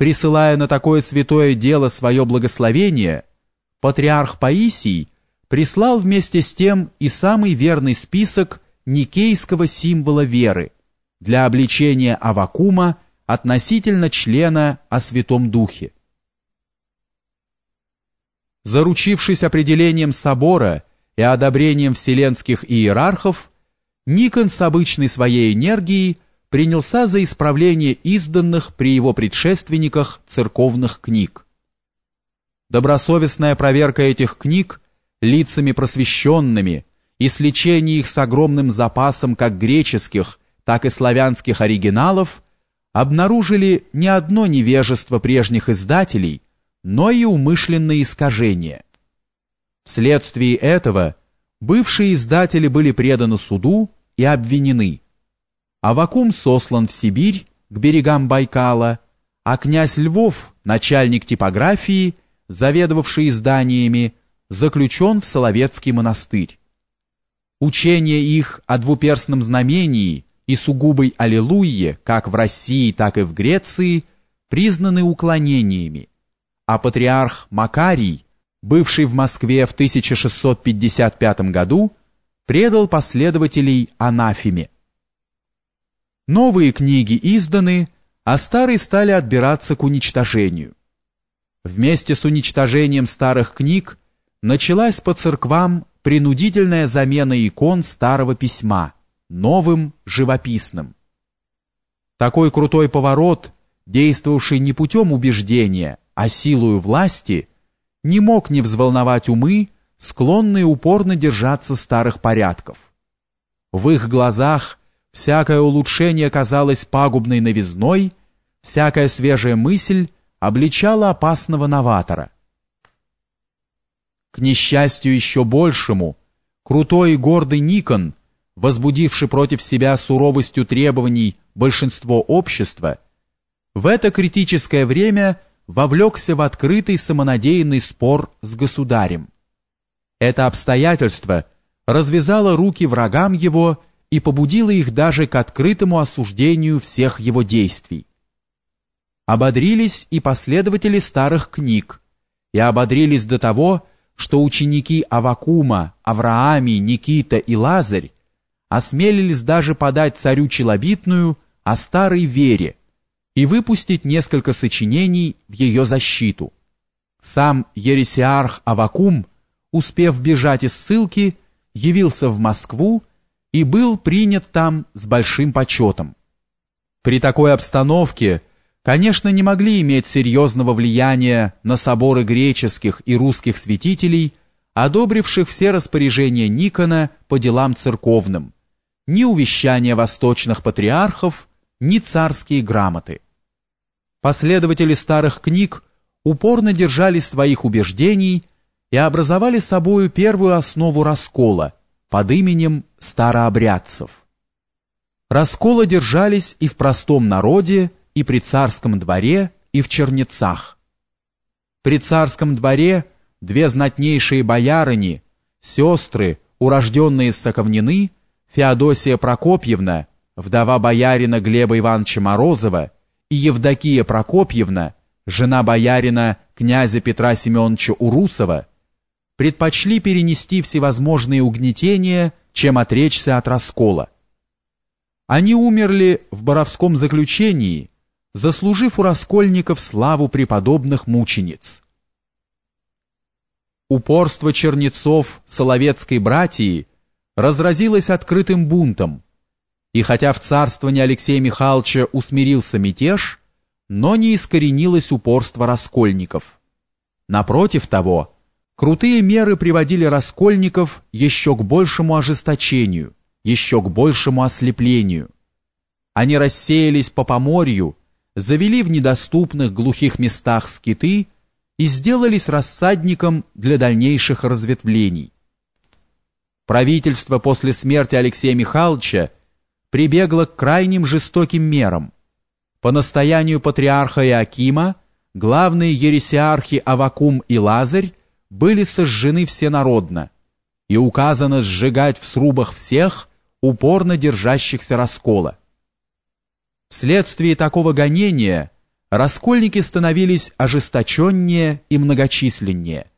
присылая на такое святое дело свое благословение, патриарх Паисий прислал вместе с тем и самый верный список никейского символа веры для обличения Авакума относительно члена о Святом Духе. Заручившись определением собора и одобрением вселенских иерархов, Никон с обычной своей энергией принялся за исправление изданных при его предшественниках церковных книг. Добросовестная проверка этих книг лицами просвещенными и сличение их с огромным запасом как греческих, так и славянских оригиналов обнаружили не одно невежество прежних издателей, но и умышленные искажения. Вследствие этого бывшие издатели были преданы суду и обвинены. Авакум сослан в Сибирь к берегам Байкала, а князь Львов, начальник типографии, заведовавший изданиями, заключен в Соловецкий монастырь. Учение их о двуперстном знамении и сугубой аллилуйе, как в России, так и в Греции, признаны уклонениями, а патриарх Макарий, бывший в Москве в 1655 году, предал последователей анафеме. Новые книги изданы, а старые стали отбираться к уничтожению. Вместе с уничтожением старых книг началась по церквам принудительная замена икон старого письма новым живописным. Такой крутой поворот, действовавший не путем убеждения, а силою власти, не мог не взволновать умы, склонные упорно держаться старых порядков. В их глазах всякое улучшение казалось пагубной новизной, всякая свежая мысль обличала опасного новатора – к несчастью еще большему, крутой и гордый Никон, возбудивший против себя суровостью требований большинство общества, в это критическое время вовлекся в открытый самонадеянный спор с государем. Это обстоятельство развязало руки врагам его и побудило их даже к открытому осуждению всех его действий. Ободрились и последователи старых книг, и ободрились до того, что ученики Авакума, Авраами, Никита и Лазарь осмелились даже подать царю Челобитную о старой вере и выпустить несколько сочинений в ее защиту. Сам ересиарх Авакум, успев бежать из ссылки, явился в Москву и был принят там с большим почетом. При такой обстановке конечно, не могли иметь серьезного влияния на соборы греческих и русских святителей, одобривших все распоряжения Никона по делам церковным, ни увещания восточных патриархов, ни царские грамоты. Последователи старых книг упорно держались своих убеждений и образовали собою первую основу раскола под именем старообрядцев. Раскола держались и в простом народе, и при царском дворе, и в Чернецах. При царском дворе две знатнейшие боярыни, сестры, урожденные Соковнины, Феодосия Прокопьевна, вдова боярина Глеба Ивановича Морозова, и Евдокия Прокопьевна, жена боярина князя Петра Семеновича Урусова, предпочли перенести всевозможные угнетения, чем отречься от раскола. Они умерли в боровском заключении, заслужив у раскольников славу преподобных мучениц. Упорство чернецов Соловецкой братьи разразилось открытым бунтом, и хотя в царствовании Алексея Михайловича усмирился мятеж, но не искоренилось упорство раскольников. Напротив того, крутые меры приводили раскольников еще к большему ожесточению, еще к большему ослеплению. Они рассеялись по Поморью, завели в недоступных глухих местах скиты и сделались рассадником для дальнейших разветвлений. Правительство после смерти Алексея Михайловича прибегло к крайним жестоким мерам. По настоянию патриарха Иакима главные ересиархи Авакум и Лазарь были сожжены всенародно и указано сжигать в срубах всех, упорно держащихся раскола. Вследствие такого гонения раскольники становились ожесточеннее и многочисленнее.